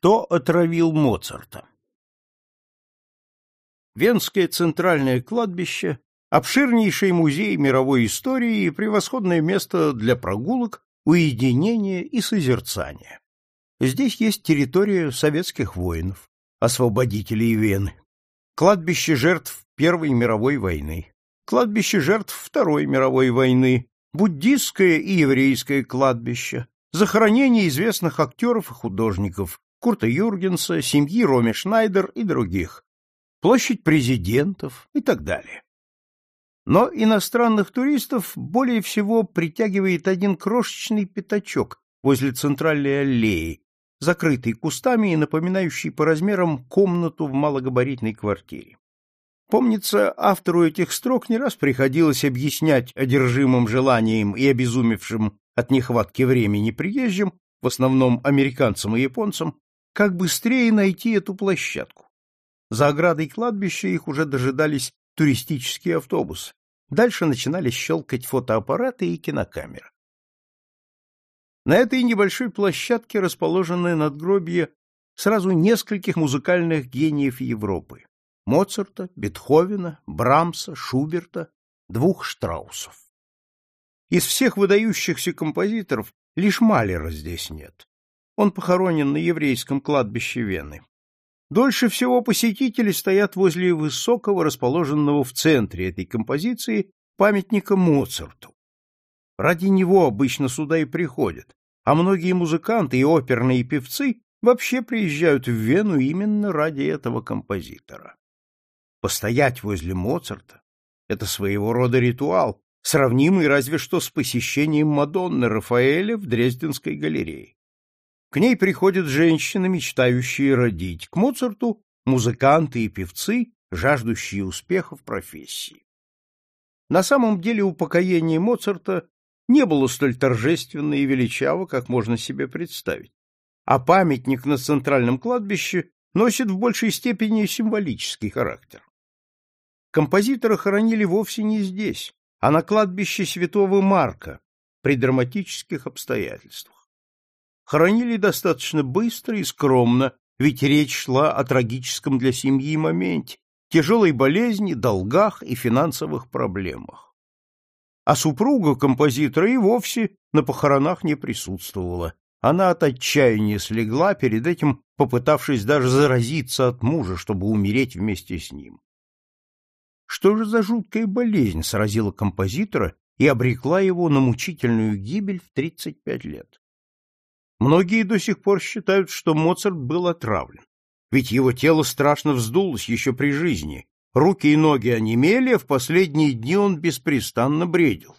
Кто отравил Моцарта? Венское центральное кладбище – обширнейший музей мировой истории и превосходное место для прогулок, уединения и созерцания. Здесь есть территория советских воинов, освободителей Вены, кладбище жертв Первой мировой войны, кладбище жертв Второй мировой войны, буддистское и еврейское кладбище, захоронение известных актеров и художников Курта Юргенса, семьи Роми Шнайдер и других, площадь президентов и так далее. Но иностранных туристов более всего притягивает один крошечный пятачок возле центральной аллеи, закрытый кустами и напоминающий по размерам комнату в малогабаритной квартире. Помнится, автору этих строк не раз приходилось объяснять одержимым желанием и обезумевшим от нехватки времени приезжим, в основном американцам и японцам, как быстрее найти эту площадку. За оградой кладбища их уже дожидались туристические автобусы. Дальше начинали щелкать фотоаппараты и кинокамеры. На этой небольшой площадке расположены надгробья сразу нескольких музыкальных гениев Европы. Моцарта, Бетховена, Брамса, Шуберта, двух Штраусов. Из всех выдающихся композиторов лишь Малера здесь нет. Он похоронен на еврейском кладбище Вены. Дольше всего посетители стоят возле высокого, расположенного в центре этой композиции, памятника Моцарту. Ради него обычно сюда и приходят, а многие музыканты и оперные певцы вообще приезжают в Вену именно ради этого композитора. Постоять возле Моцарта — это своего рода ритуал, сравнимый разве что с посещением Мадонны Рафаэля в Дрезденской галерее. К ней приходят женщины, мечтающие родить, к Моцарту — музыканты и певцы, жаждущие успеха в профессии. На самом деле упокоение Моцарта не было столь торжественно и величаво, как можно себе представить, а памятник на центральном кладбище носит в большей степени символический характер. Композитора хоронили вовсе не здесь, а на кладбище святого Марка при драматических обстоятельствах. Хоронили достаточно быстро и скромно, ведь речь шла о трагическом для семьи моменте, тяжелой болезни, долгах и финансовых проблемах. А супруга композитора и вовсе на похоронах не присутствовала. Она от отчаяния слегла, перед этим попытавшись даже заразиться от мужа, чтобы умереть вместе с ним. Что же за жуткая болезнь сразила композитора и обрекла его на мучительную гибель в 35 лет? Многие до сих пор считают, что Моцарт был отравлен, ведь его тело страшно вздулось еще при жизни, руки и ноги онемели, а в последние дни он беспрестанно бредил.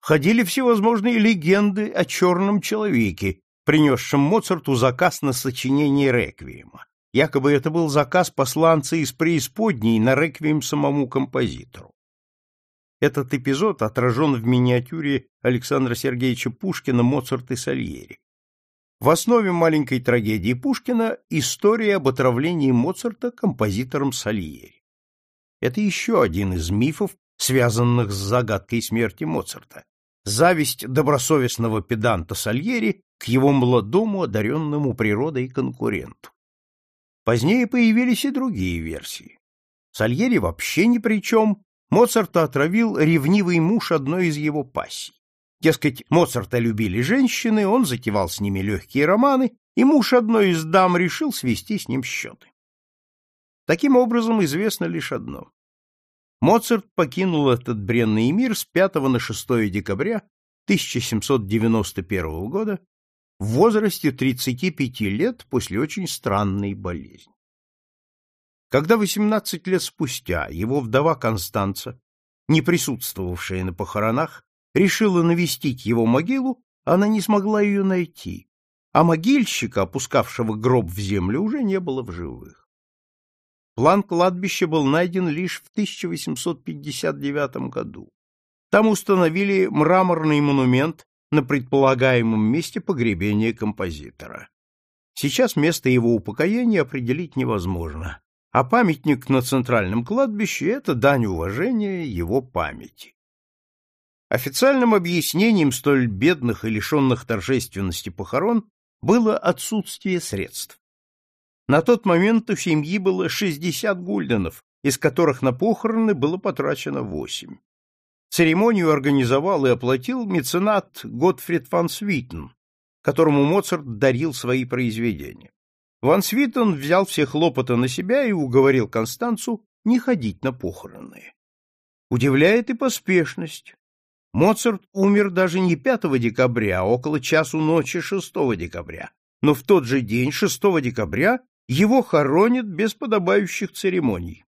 Ходили всевозможные легенды о черном человеке, принесшем Моцарту заказ на сочинение реквиема. Якобы это был заказ посланца из преисподней на реквием самому композитору. Этот эпизод отражен в миниатюре Александра Сергеевича Пушкина «Моцарт и Сальери». В основе маленькой трагедии Пушкина история об отравлении Моцарта композитором Сальери. Это еще один из мифов, связанных с загадкой смерти Моцарта. Зависть добросовестного педанта Сальери к его молодому, одаренному природой конкуренту. Позднее появились и другие версии. Сальери вообще ни при чем, Моцарта отравил ревнивый муж одной из его пассий. Дескать, Моцарта любили женщины, он затевал с ними легкие романы, и муж одной из дам решил свести с ним счеты. Таким образом, известно лишь одно. Моцарт покинул этот бренный мир с 5 на 6 декабря 1791 года в возрасте 35 лет после очень странной болезни. Когда 18 лет спустя его вдова Констанца, не присутствовавшая на похоронах, решила навестить его могилу, она не смогла ее найти, а могильщика, опускавшего гроб в землю, уже не было в живых. План кладбища был найден лишь в 1859 году. Там установили мраморный монумент на предполагаемом месте погребения композитора. Сейчас место его упокоения определить невозможно, а памятник на центральном кладбище — это дань уважения его памяти. Официальным объяснением столь бедных и лишенных торжественности похорон было отсутствие средств. На тот момент у семьи было 60 гульденов, из которых на похороны было потрачено 8. Церемонию организовал и оплатил меценат Готфрид фан Свитен, которому Моцарт дарил свои произведения. Ван Свитен взял все хлопоты на себя и уговорил Констанцу не ходить на похороны. Удивляет и поспешность. Моцарт умер даже не 5 декабря, а около часу ночи 6 декабря. Но в тот же день, 6 декабря, его хоронят без подобающих церемоний,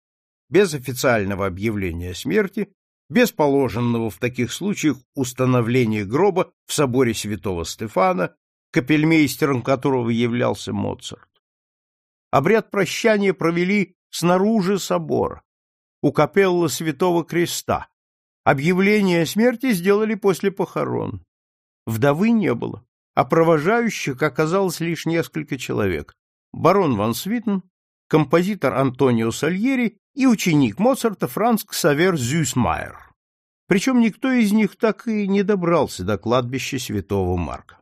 без официального объявления смерти, без положенного в таких случаях установления гроба в соборе святого Стефана, капельмейстером которого являлся Моцарт. Обряд прощания провели снаружи собора, у капеллы Святого Креста. Объявление о смерти сделали после похорон. Вдовы не было, а провожающих оказалось лишь несколько человек барон ван Свитен, композитор Антонио Сальери и ученик Моцарта Франц Ксавер Зюсмайер. Причем никто из них так и не добрался до кладбища святого Марка.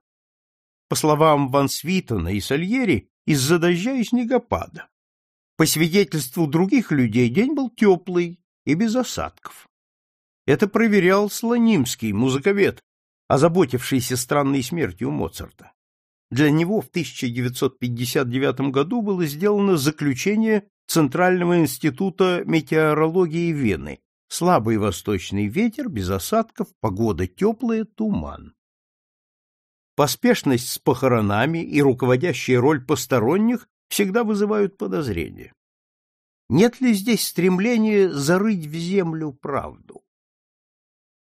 По словам Ван Свитена и Сальери, из-за дождя и снегопада. По свидетельству других людей, день был теплый и без осадков. Это проверял Слонимский, музыковед, озаботившийся странной смертью Моцарта. Для него в 1959 году было сделано заключение Центрального института метеорологии Вены. Слабый восточный ветер, без осадков, погода теплая, туман. Поспешность с похоронами и руководящая роль посторонних всегда вызывают подозрения. Нет ли здесь стремления зарыть в землю правду?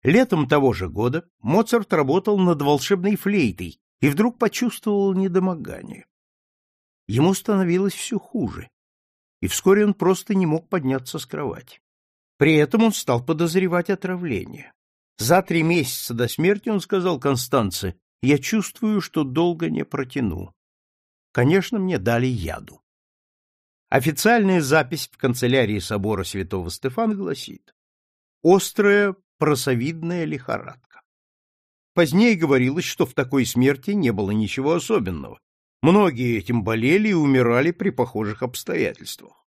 Летом того же года Моцарт работал над волшебной флейтой, и вдруг почувствовал недомогание. Ему становилось все хуже, и вскоре он просто не мог подняться с кровати. При этом он стал подозревать отравление. За три месяца до смерти он сказал Констанце, «Я чувствую, что долго не протяну». Конечно, мне дали яду. Официальная запись в канцелярии собора святого Стефана гласит «Острая просовидная лихорадка». Позднее говорилось, что в такой смерти не было ничего особенного. Многие этим болели и умирали при похожих обстоятельствах.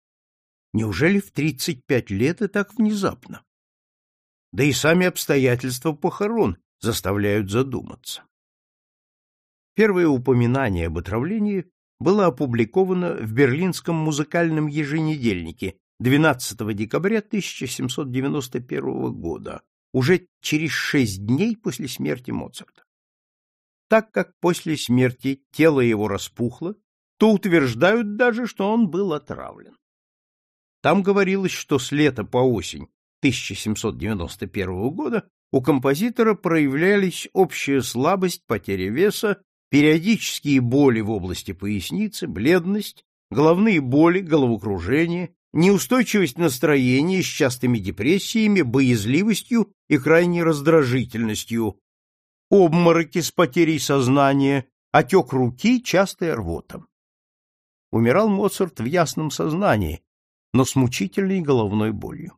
Неужели в 35 лет и так внезапно? Да и сами обстоятельства похорон заставляют задуматься. Первое упоминание об отравлении было опубликовано в Берлинском музыкальном еженедельнике 12 декабря 1791 года уже через шесть дней после смерти Моцарта. Так как после смерти тело его распухло, то утверждают даже, что он был отравлен. Там говорилось, что с лета по осень 1791 года у композитора проявлялись общая слабость, потеря веса, периодические боли в области поясницы, бледность, головные боли, головокружение, неустойчивость настроения с частыми депрессиями, боязливостью и крайней раздражительностью, обмороки с потерей сознания, отек руки, частая рвота. Умирал Моцарт в ясном сознании, но с мучительной головной болью.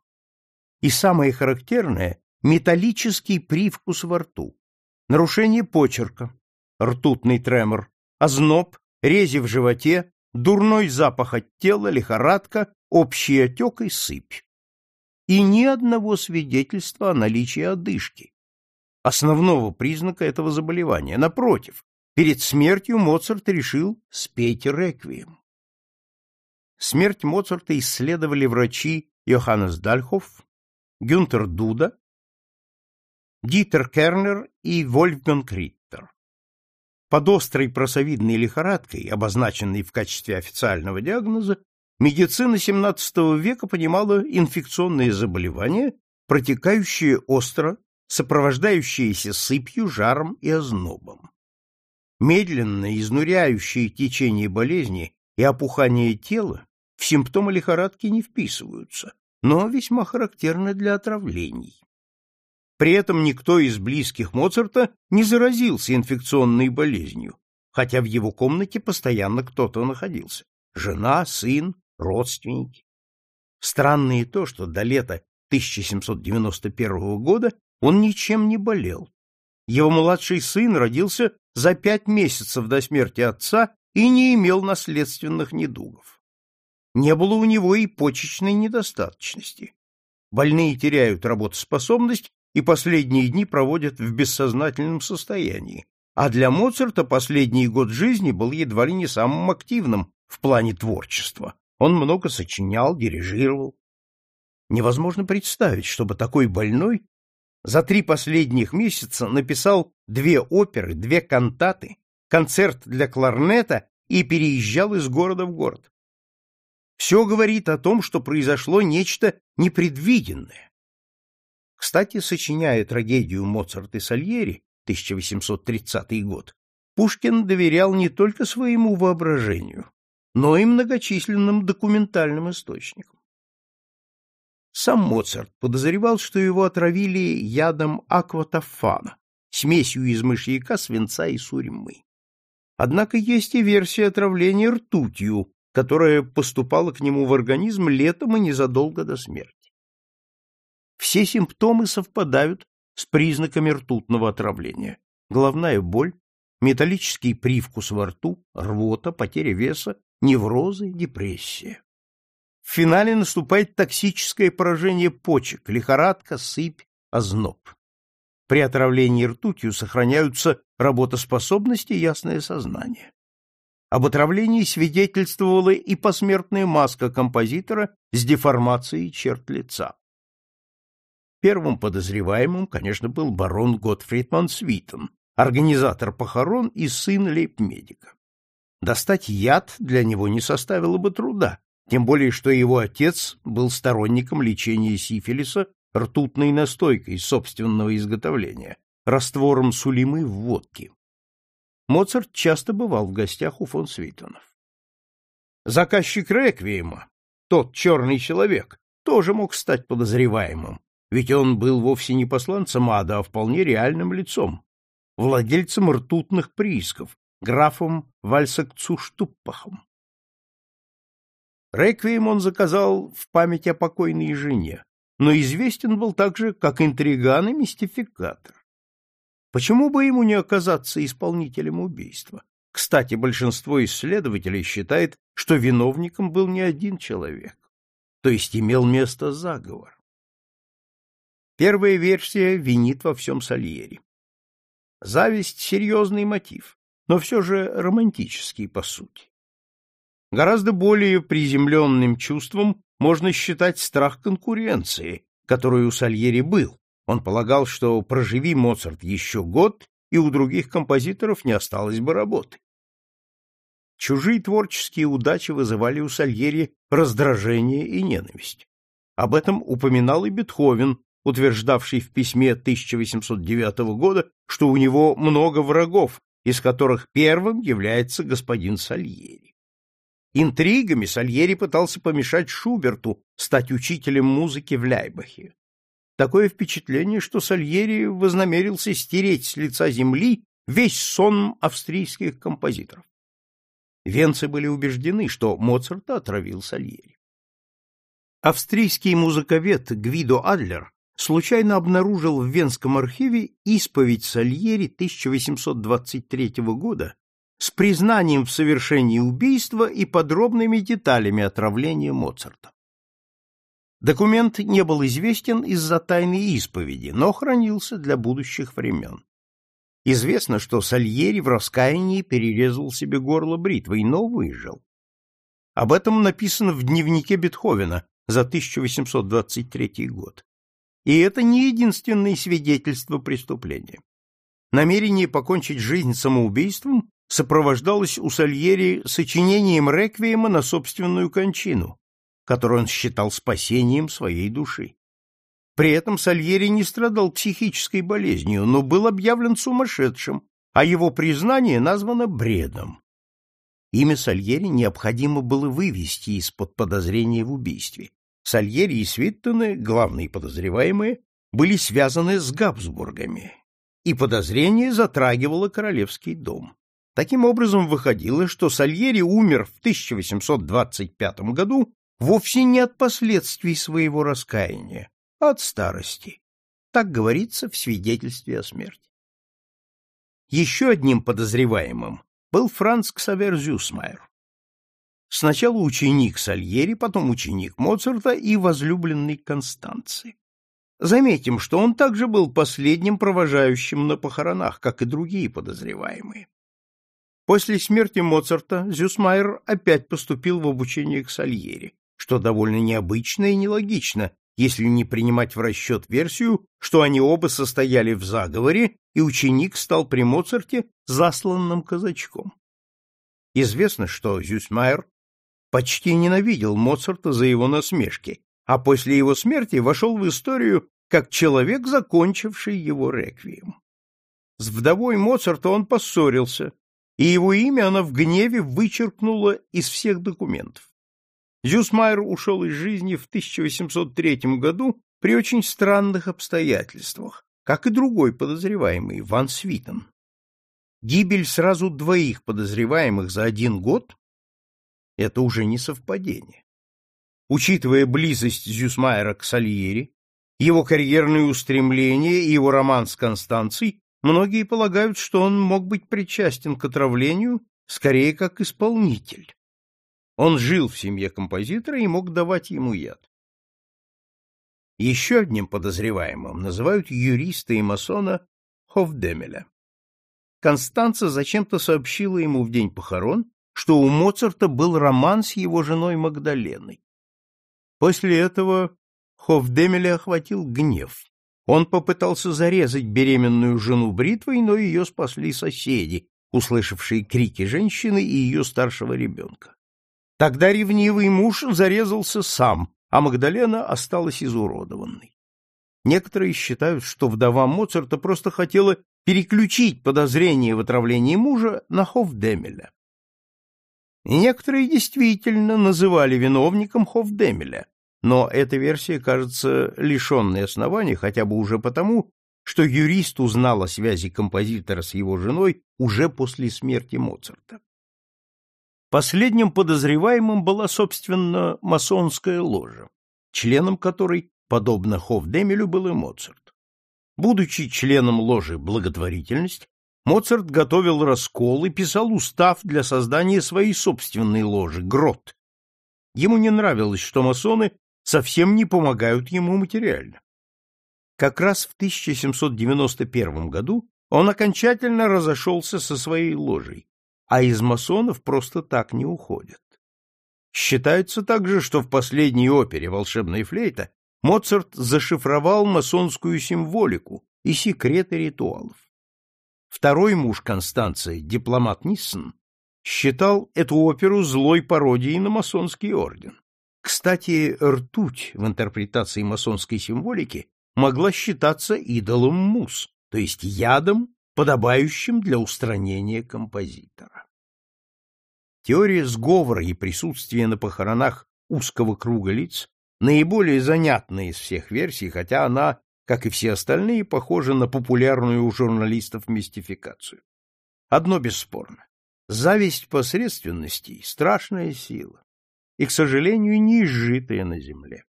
И самое характерное — металлический привкус во рту, нарушение почерка, ртутный тремор, озноб, рези в животе, дурной запах от тела, лихорадка, общий отек и сыпь. И ни одного свидетельства о наличии одышки, основного признака этого заболевания. Напротив, перед смертью Моцарт решил спеть реквием. Смерть Моцарта исследовали врачи Йоханнес Дальхоф, Гюнтер Дуда, Дитер Кернер и Вольфганг Риттер. Под острой просовидной лихорадкой, обозначенной в качестве официального диагноза, медицина XVII века понимала инфекционные заболевания, протекающие остро, сопровождающиеся сыпью, жаром и ознобом. Медленное, изнуряющее течение болезни и опухание тела в симптомы лихорадки не вписываются, но весьма характерны для отравлений. При этом никто из близких Моцарта не заразился инфекционной болезнью, хотя в его комнате постоянно кто-то находился. Жена, сын, родственники. Странно и то, что до лета 1791 года он ничем не болел. Его младший сын родился за пять месяцев до смерти отца и не имел наследственных недугов. Не было у него и почечной недостаточности. Больные теряют работоспособность и последние дни проводят в бессознательном состоянии, а для Моцарта последний год жизни был едва ли не самым активным в плане творчества. Он много сочинял, дирижировал. Невозможно представить, чтобы такой больной за три последних месяца написал две оперы, две кантаты, концерт для кларнета и переезжал из города в город. Все говорит о том, что произошло нечто непредвиденное. Кстати, сочиняя трагедию Моцарт и Сальери, 1830 год, Пушкин доверял не только своему воображению, но и многочисленным документальным источникам. Сам Моцарт подозревал, что его отравили ядом акватофана, смесью из мышьяка, свинца и сурьмы. Однако есть и версия отравления ртутью, которая поступала к нему в организм летом и незадолго до смерти. Все симптомы совпадают с признаками ртутного отравления. Головная боль, металлический привкус во рту, рвота, потеря веса, неврозы, депрессия. В финале наступает токсическое поражение почек, лихорадка, сыпь, озноб. При отравлении ртутью сохраняются работоспособность и ясное сознание. Об отравлении свидетельствовала и посмертная маска композитора с деформацией черт лица. Первым подозреваемым, конечно, был барон Готфрид Мансвитен, организатор похорон и сын лейб-медика. Достать яд для него не составило бы труда, тем более что его отец был сторонником лечения сифилиса ртутной настойкой собственного изготовления, раствором сулимы в водке. Моцарт часто бывал в гостях у фон Свитонов. Заказчик реквиема, тот черный человек, тоже мог стать подозреваемым, ведь он был вовсе не посланцем ада, а вполне реальным лицом, владельцем ртутных приисков, графом Вальсакцуштуппахом. Реквием он заказал в память о покойной жене, но известен был также как интриган и мистификатор. Почему бы ему не оказаться исполнителем убийства? Кстати, большинство исследователей считает, что виновником был не один человек, то есть имел место заговор. Первая версия винит во всем Сальери. Зависть — серьезный мотив, но все же романтический по сути. Гораздо более приземленным чувством можно считать страх конкуренции, который у Сальери был. Он полагал, что проживи Моцарт еще год, и у других композиторов не осталось бы работы. Чужие творческие удачи вызывали у Сальери раздражение и ненависть. Об этом упоминал и Бетховен, утверждавший в письме 1809 года, что у него много врагов, из которых первым является господин Сальери. Интригами Сальери пытался помешать Шуберту стать учителем музыки в Ляйбахе. Такое впечатление, что Сальери вознамерился стереть с лица земли весь сон австрийских композиторов. Венцы были убеждены, что Моцарта отравил Сальери. Австрийский музыковед Гвидо Адлер случайно обнаружил в Венском архиве исповедь Сальери 1823 года с признанием в совершении убийства и подробными деталями отравления Моцарта. Документ не был известен из-за тайной исповеди, но хранился для будущих времен. Известно, что Сальери в раскаянии перерезал себе горло бритвой, но выжил. Об этом написано в дневнике Бетховена за 1823 год. И это не единственное свидетельство преступления. Намерение покончить жизнь самоубийством сопровождалось у Сальери сочинением реквиема на собственную кончину, которую он считал спасением своей души. При этом Сальери не страдал психической болезнью, но был объявлен сумасшедшим, а его признание названо бредом. Имя Сальери необходимо было вывести из-под подозрения в убийстве. Сальери и Свиттоны, главные подозреваемые, были связаны с Габсбургами, и подозрение затрагивало королевский дом. Таким образом, выходило, что Сальери умер в 1825 году вовсе не от последствий своего раскаяния, а от старости. Так говорится в свидетельстве о смерти. Еще одним подозреваемым был Франц Ксавер Зюсмайер. Сначала ученик Сальери, потом ученик Моцарта и возлюбленный Констанции. Заметим, что он также был последним провожающим на похоронах, как и другие подозреваемые. После смерти Моцарта Зюсмайер опять поступил в обучение к Сальери, что довольно необычно и нелогично, если не принимать в расчет версию, что они оба состояли в заговоре, и ученик стал при Моцарте засланным казачком. Известно, что Зюсмайер почти ненавидел Моцарта за его насмешки, а после его смерти вошел в историю как человек, закончивший его реквием. С вдовой Моцарта он поссорился, и его имя она в гневе вычеркнула из всех документов. Зюсмайер ушел из жизни в 1803 году при очень странных обстоятельствах, как и другой подозреваемый, Ван Свитен. Гибель сразу двоих подозреваемых за один год — это уже не совпадение. Учитывая близость Зюсмайера к Сальери, его карьерные устремления и его роман с Констанцией, многие полагают, что он мог быть причастен к отравлению скорее как исполнитель. Он жил в семье композитора и мог давать ему яд. Еще одним подозреваемым называют юриста и масона Хофдемеля. Констанца зачем-то сообщила ему в день похорон, что у Моцарта был роман с его женой Магдаленой. После этого Хофдемеля охватил гнев. Он попытался зарезать беременную жену бритвой, но ее спасли соседи, услышавшие крики женщины и ее старшего ребенка. Тогда ревнивый муж зарезался сам, а Магдалена осталась изуродованной. Некоторые считают, что вдова Моцарта просто хотела переключить подозрение в отравлении мужа на Хофдемеля. И некоторые действительно называли виновником Хофдемеля, но эта версия кажется лишенной оснований хотя бы уже потому, что юрист узнал о связи композитора с его женой уже после смерти Моцарта. Последним подозреваемым была, собственно, масонская ложа, членом которой, подобно Хофдемелю, был и Моцарт. Будучи членом ложи «Благотворительность», Моцарт готовил раскол и писал устав для создания своей собственной ложи «Грот». Ему не нравилось, что масоны совсем не помогают ему материально. Как раз в 1791 году он окончательно разошелся со своей ложей, а из масонов просто так не уходят. Считается также, что в последней опере «Волшебная флейта» Моцарт зашифровал масонскую символику и секреты ритуалов. Второй муж Констанции, дипломат Ниссен, считал эту оперу злой пародией на масонский орден. Кстати, ртуть в интерпретации масонской символики могла считаться идолом мус, то есть ядом, подобающим для устранения композитора. Теория сговора и присутствия на похоронах узкого круга лиц наиболее занятная из всех версий, хотя она, как и все остальные, похожа на популярную у журналистов мистификацию. Одно бесспорно. Зависть посредственностей — страшная сила, и, к сожалению, не изжитая на земле.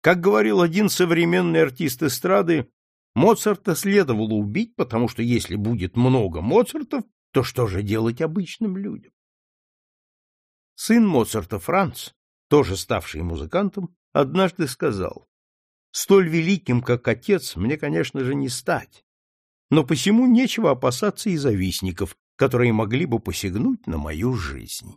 Как говорил один современный артист эстрады, Моцарта следовало убить, потому что если будет много Моцартов, то что же делать обычным людям? Сын Моцарта Франц, тоже ставший музыкантом, однажды сказал, «Столь великим, как отец, мне, конечно же, не стать, но посему нечего опасаться и завистников, которые могли бы посягнуть на мою жизнь».